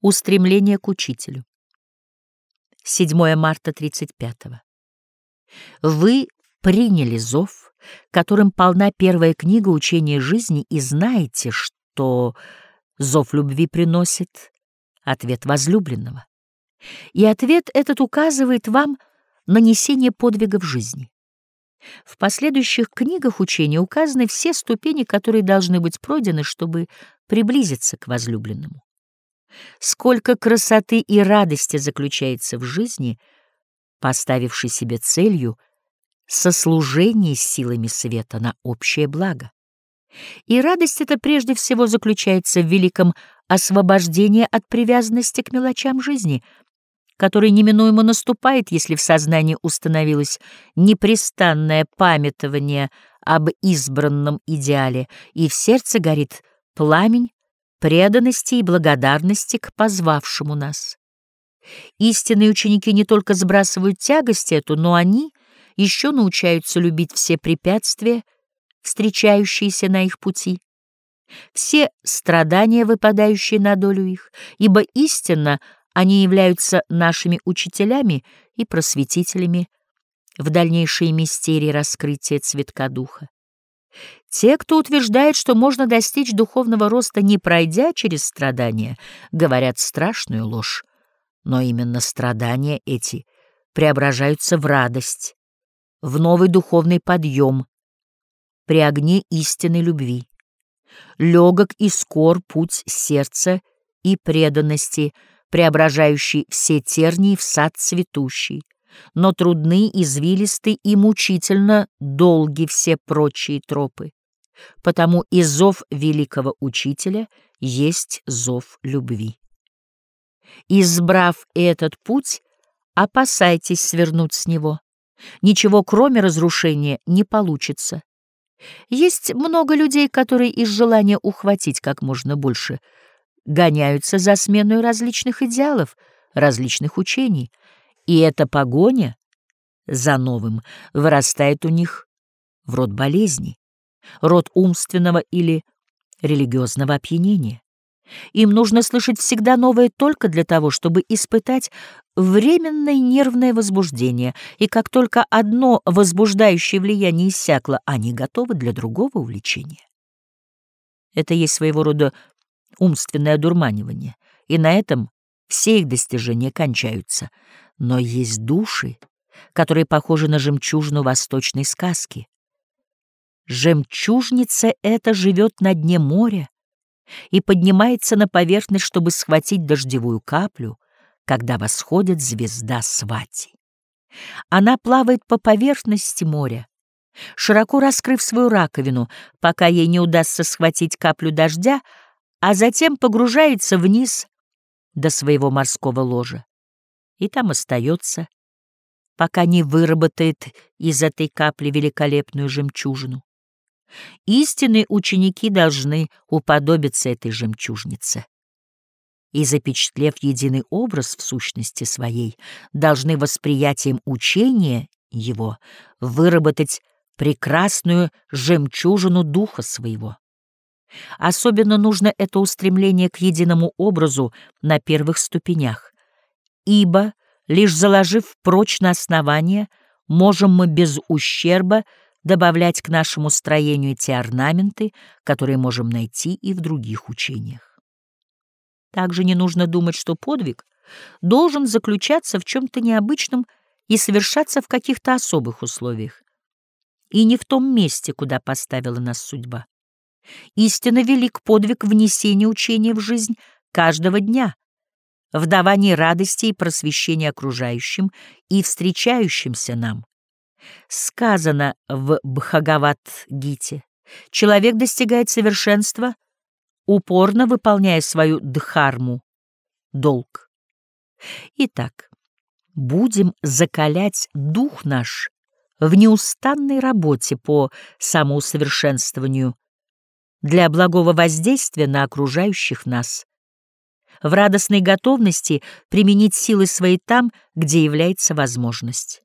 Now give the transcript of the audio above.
Устремление к учителю. 7 марта 35 -го. Вы приняли зов, которым полна первая книга учения жизни, и знаете, что зов любви приносит ответ возлюбленного. И ответ этот указывает вам на несение подвигов жизни. В последующих книгах учения указаны все ступени, которые должны быть пройдены, чтобы приблизиться к возлюбленному. Сколько красоты и радости заключается в жизни, поставившей себе целью сослужение силами света на общее благо. И радость эта прежде всего заключается в великом освобождении от привязанности к мелочам жизни — который неминуемо наступает, если в сознании установилось непрестанное памятование об избранном идеале, и в сердце горит пламень преданности и благодарности к позвавшему нас. Истинные ученики не только сбрасывают тягость эту, но они еще научаются любить все препятствия, встречающиеся на их пути, все страдания, выпадающие на долю их, ибо истинно они являются нашими учителями и просветителями в дальнейшей мистерии раскрытия цветка духа. Те, кто утверждает, что можно достичь духовного роста, не пройдя через страдания, говорят страшную ложь, но именно страдания эти преображаются в радость, в новый духовный подъем при огне истинной любви. Легок и скор путь сердца и преданности — преображающий все тернии в сад цветущий, но трудны, извилисты и мучительно долги все прочие тропы. Потому и зов великого учителя есть зов любви. Избрав этот путь, опасайтесь свернуть с него. Ничего, кроме разрушения, не получится. Есть много людей, которые из желания ухватить как можно больше – гоняются за сменой различных идеалов, различных учений, и эта погоня за новым вырастает у них в род болезни, род умственного или религиозного опьянения. Им нужно слышать всегда новое только для того, чтобы испытать временное нервное возбуждение, и как только одно возбуждающее влияние иссякло, они готовы для другого увлечения. Это есть своего рода умственное одурманивание, и на этом все их достижения кончаются. Но есть души, которые похожи на жемчужину восточной сказки. Жемчужница эта живет на дне моря и поднимается на поверхность, чтобы схватить дождевую каплю, когда восходит звезда Свати. Она плавает по поверхности моря, широко раскрыв свою раковину, пока ей не удастся схватить каплю дождя, а затем погружается вниз до своего морского ложа и там остается, пока не выработает из этой капли великолепную жемчужину. Истинные ученики должны уподобиться этой жемчужнице и, запечатлев единый образ в сущности своей, должны восприятием учения его выработать прекрасную жемчужину духа своего. Особенно нужно это устремление к единому образу на первых ступенях, ибо, лишь заложив прочно основание, можем мы без ущерба добавлять к нашему строению те орнаменты, которые можем найти и в других учениях. Также не нужно думать, что подвиг должен заключаться в чем-то необычном и совершаться в каких-то особых условиях, и не в том месте, куда поставила нас судьба. Истинно велик подвиг внесения учения в жизнь каждого дня, в давании радости и просвещения окружающим и встречающимся нам. Сказано в Бхагават-гите, человек достигает совершенства, упорно выполняя свою дхарму, долг. Итак, будем закалять дух наш в неустанной работе по самоусовершенствованию для благого воздействия на окружающих нас, в радостной готовности применить силы свои там, где является возможность.